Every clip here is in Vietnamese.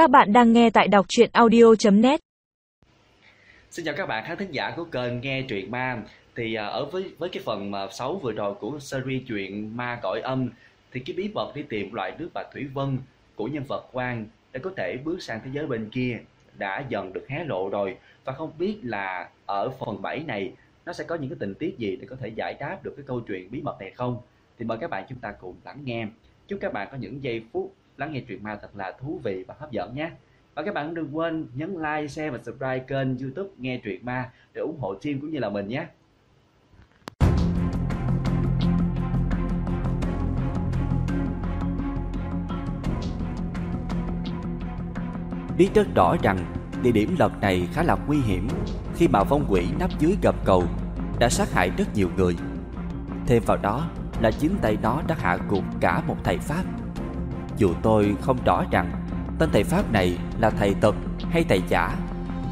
Các bạn đang nghe tại đọc truyện audio.net Xin chào các bạn, khán thính giả của kênh Nghe Truyện Ma. Thì à, ở với với cái phần mà 6 vừa rồi của series truyện Ma Cõi Âm, Thì cái bí mật đi tìm loại nước bạc Thủy Vân của nhân vật Quang Để có thể bước sang thế giới bên kia, đã dần được hé lộ rồi. Và không biết là ở phần 7 này, nó sẽ có những cái tình tiết gì để có thể giải đáp được cái câu chuyện bí mật này không? Thì mời các bạn chúng ta cùng lắng nghe. Chúc các bạn có những giây phút lắng nghe truyện ma thật là thú vị và hấp dẫn nhé. Và các bạn đừng quên nhấn like, share và subscribe kênh youtube Nghe Truyện Ma để ủng hộ team cũng như là mình nhé. Biết rất rõ rằng địa điểm lật này khá là nguy hiểm khi mà vong quỷ nắp dưới gầm cầu đã sát hại rất nhiều người. Thêm vào đó là chính tay nó đã hạ gục cả một thầy Pháp dù tôi không rõ rằng tên thầy Pháp này là thầy tật hay thầy giả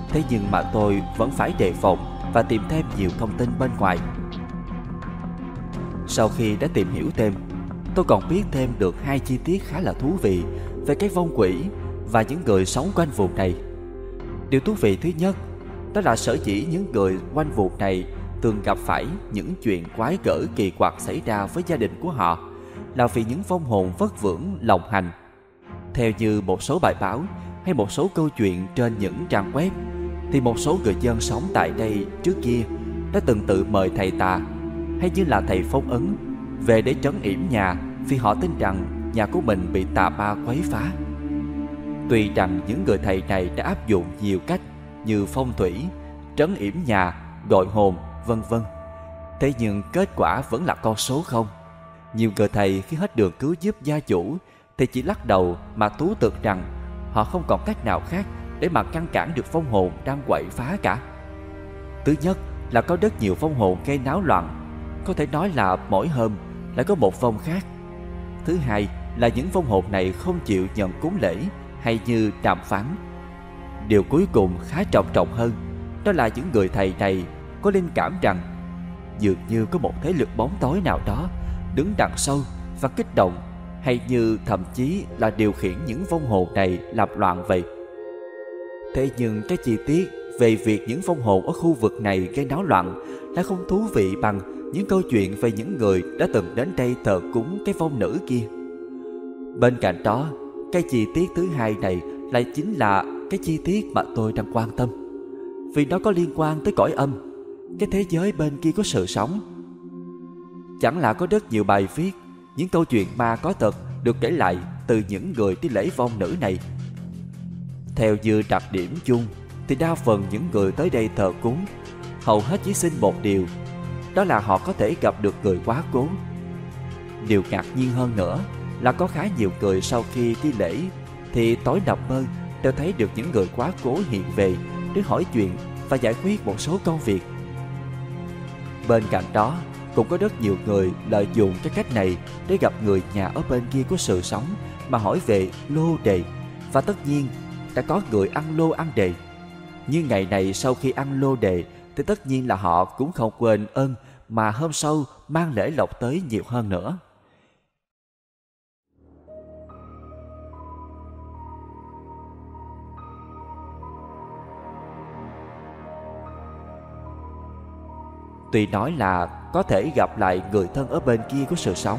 Thế nhưng mà tôi vẫn phải đề phòng và tìm thêm nhiều thông tin bên ngoài. Sau khi đã tìm hiểu thêm, Tôi còn biết thêm được hai chi tiết khá là thú vị Về cái vong quỷ và những người sống quanh vùng này. Điều thú vị thứ nhất, Đó là sở dĩ những người quanh vùng này Thường gặp phải những chuyện quái gở kỳ quặc xảy ra với gia đình của họ là vì những phong hồn vất vưởng lòng hành. Theo như một số bài báo hay một số câu chuyện trên những trang web, thì một số người dân sống tại đây trước kia đã từng tự mời thầy tà hay như là thầy phong ấn về để trấn yểm nhà vì họ tin rằng nhà của mình bị tà ma quấy phá. Tuy rằng những người thầy này đã áp dụng nhiều cách như phong thủy, trấn yểm nhà, gọi hồn, vân vân. Thế nhưng kết quả vẫn là con số không. Nhiều người thầy khi hết đường cứu giúp gia chủ thì chỉ lắc đầu mà tú tược rằng họ không còn cách nào khác để mà ngăn cản được phong hồn đang quậy phá cả. Thứ nhất là có rất nhiều phong hồn gây náo loạn, có thể nói là mỗi hôm lại có một phong khác. Thứ hai là những phong hồn này không chịu nhận cúng lễ hay như đàm phán. Điều cuối cùng khá trọng trọng hơn, đó là những người thầy này có linh cảm rằng dường như có một thế lực bóng tối nào đó đứng đằng sau và kích động hay như thậm chí là điều khiển những vong hồn này làm loạn vậy. Thế nhưng cái chi tiết về việc những vong hồn ở khu vực này gây náo loạn đã không thú vị bằng những câu chuyện về những người đã từng đến đây thờ cúng cái vong nữ kia. Bên cạnh đó, cái chi tiết thứ hai này lại chính là cái chi tiết mà tôi đang quan tâm. Vì nó có liên quan tới cõi âm, cái thế giới bên kia có sự sống Chẳng là có rất nhiều bài viết, Những câu chuyện ma có thật Được kể lại từ những người đi lễ vong nữ này? Theo như đặc điểm chung, Thì đa phần những người tới đây thờ cúng, Hầu hết chỉ xin một điều, Đó là họ có thể gặp được người quá cố. Điều ngạc nhiên hơn nữa Là có khá nhiều người sau khi đi lễ Thì tối nằm mơ Đều thấy được những người quá cố hiện về Để hỏi chuyện và giải quyết một số công việc. Bên cạnh đó cũng có rất nhiều người lợi dụng cái cách này để gặp người nhà ở bên kia của sự sống mà hỏi về lô đề. Và tất nhiên, đã có người ăn lô ăn đề. Nhưng ngày này sau khi ăn lô đề thì tất nhiên là họ cũng không quên ơn mà hôm sau mang lễ lộc tới nhiều hơn nữa. Tuy nói là có thể gặp lại người thân ở bên kia của sự sống.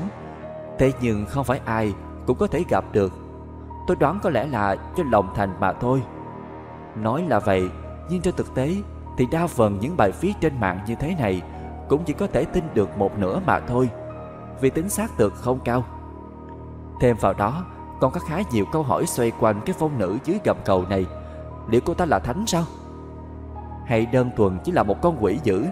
Thế nhưng không phải ai cũng có thể gặp được. Tôi đoán có lẽ là cho lòng thành mà thôi. Nói là vậy, Nhưng trên thực tế Thì đa phần những bài viết trên mạng như thế này Cũng chỉ có thể tin được một nửa mà thôi, Vì tính xác thực không cao. Thêm vào đó, Còn có khá nhiều câu hỏi xoay quanh cái phong nữ dưới gầm cầu này. Liệu cô ta là thánh sao? Hay đơn thuần chỉ là một con quỷ dữ?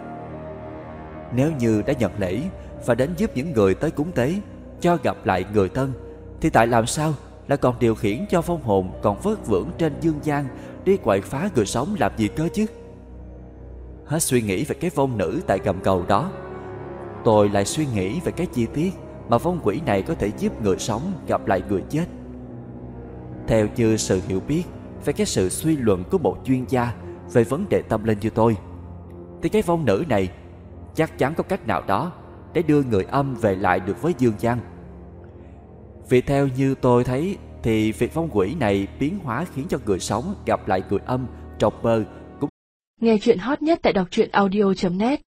Nếu như đã nhận lễ và đến giúp những người tới cúng tế, cho gặp lại người thân, thì tại làm sao lại còn điều khiển cho phong hồn còn vớt vưởng trên dương gian đi quậy phá người sống làm gì cơ chứ? Hết suy nghĩ về cái vong nữ tại gầm cầu đó, tôi lại suy nghĩ về cái chi tiết mà vong quỷ này có thể giúp người sống gặp lại người chết. Theo như sự hiểu biết về cái sự suy luận của một chuyên gia về vấn đề tâm linh như tôi, thì cái vong nữ này chắc chắn có cách nào đó để đưa người âm về lại được với dương gian. Vì theo như tôi thấy thì việc phong quỷ này biến hóa khiến cho người sống gặp lại người âm, trong mơ cũng Nghe chuyện hot nhất tại đọc truyện audio.net